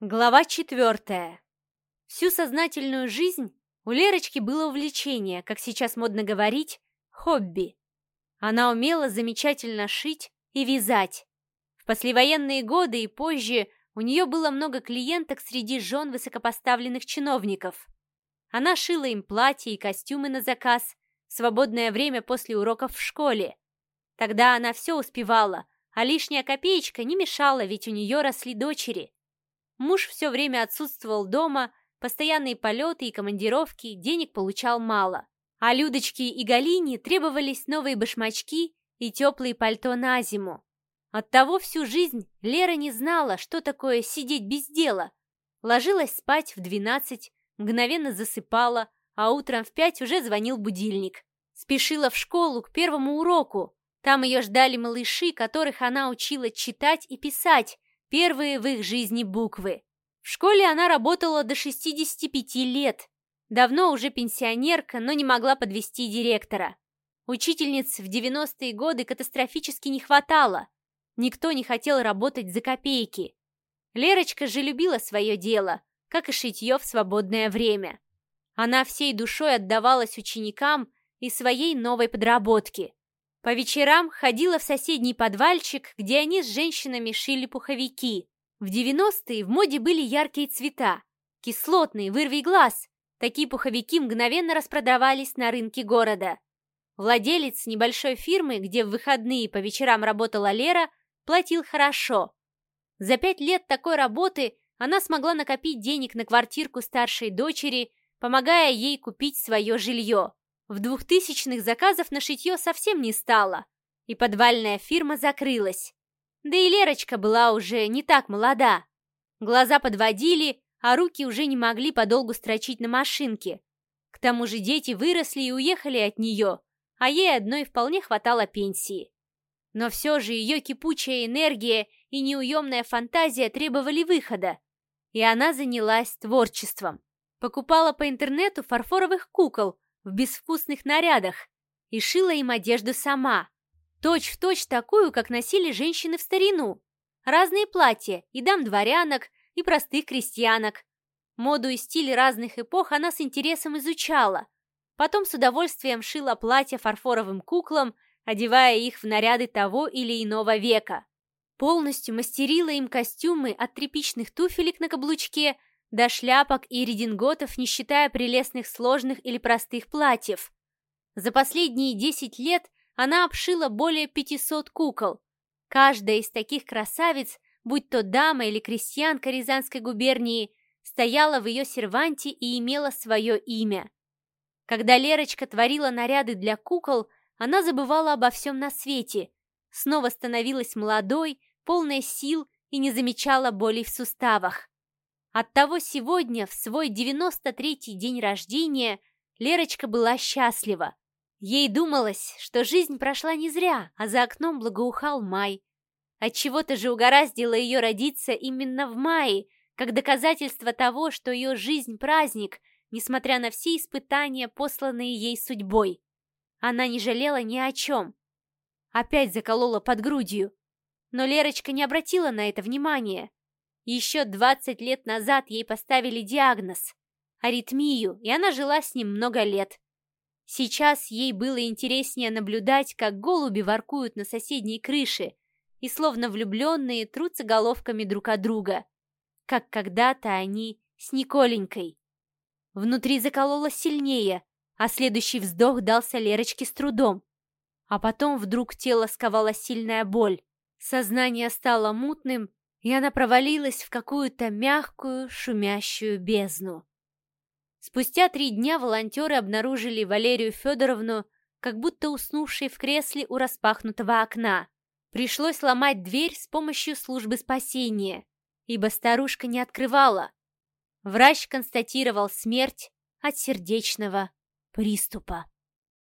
Глава четвертая. Всю сознательную жизнь у Лерочки было увлечение, как сейчас модно говорить, хобби. Она умела замечательно шить и вязать. В послевоенные годы и позже у нее было много клиенток среди жен высокопоставленных чиновников. Она шила им платья и костюмы на заказ в свободное время после уроков в школе. Тогда она все успевала, а лишняя копеечка не мешала, ведь у нее росли дочери. Муж все время отсутствовал дома, постоянные полеты и командировки, денег получал мало. А Людочке и Галине требовались новые башмачки и теплые пальто на зиму. Оттого всю жизнь Лера не знала, что такое сидеть без дела. Ложилась спать в двенадцать, мгновенно засыпала, а утром в пять уже звонил будильник. Спешила в школу к первому уроку. Там ее ждали малыши, которых она учила читать и писать, первые в их жизни буквы. В школе она работала до 65 лет. Давно уже пенсионерка, но не могла подвести директора. Учительниц в 90-е годы катастрофически не хватало. Никто не хотел работать за копейки. Лерочка же любила свое дело, как и шитье в свободное время. Она всей душой отдавалась ученикам и своей новой подработке. По вечерам ходила в соседний подвальчик, где они с женщинами шили пуховики. В 90-е в моде были яркие цвета. Кислотные, вырви глаз. Такие пуховики мгновенно распродавались на рынке города. Владелец небольшой фирмы, где в выходные по вечерам работала Лера, платил хорошо. За пять лет такой работы она смогла накопить денег на квартирку старшей дочери, помогая ей купить свое жилье. В двухтысячных заказов на шитье совсем не стало, и подвальная фирма закрылась. Да и Лерочка была уже не так молода. Глаза подводили, а руки уже не могли подолгу строчить на машинке. К тому же дети выросли и уехали от нее, а ей одной вполне хватало пенсии. Но все же ее кипучая энергия и неуемная фантазия требовали выхода, и она занялась творчеством. Покупала по интернету фарфоровых кукол, в безвкусных нарядах и шила им одежду сама, точь-в-точь точь такую, как носили женщины в старину. Разные платья и дам-дворянок, и простых крестьянок. Моду и стиль разных эпох она с интересом изучала. Потом с удовольствием шила платья фарфоровым куклам, одевая их в наряды того или иного века. Полностью мастерила им костюмы от тряпичных туфелек на каблучке до шляпок и рединготов, не считая прелестных сложных или простых платьев. За последние 10 лет она обшила более 500 кукол. Каждая из таких красавиц, будь то дама или крестьянка Рязанской губернии, стояла в ее серванте и имела свое имя. Когда Лерочка творила наряды для кукол, она забывала обо всем на свете, снова становилась молодой, полной сил и не замечала болей в суставах. Оттого сегодня, в свой 93-й день рождения, Лерочка была счастлива. Ей думалось, что жизнь прошла не зря, а за окном благоухал май. Отчего-то же угораздило ее родиться именно в мае, как доказательство того, что ее жизнь – праздник, несмотря на все испытания, посланные ей судьбой. Она не жалела ни о чем. Опять заколола под грудью. Но Лерочка не обратила на это внимания. Еще 20 лет назад ей поставили диагноз – аритмию, и она жила с ним много лет. Сейчас ей было интереснее наблюдать, как голуби воркуют на соседней крыше и словно влюбленные трутся головками друг от друга, как когда-то они с Николенькой. Внутри закололо сильнее, а следующий вздох дался Лерочке с трудом. А потом вдруг тело сковала сильная боль. Сознание стало мутным, и она провалилась в какую-то мягкую, шумящую бездну. Спустя три дня волонтеры обнаружили Валерию Федоровну, как будто уснувшей в кресле у распахнутого окна. Пришлось ломать дверь с помощью службы спасения, ибо старушка не открывала. Врач констатировал смерть от сердечного приступа.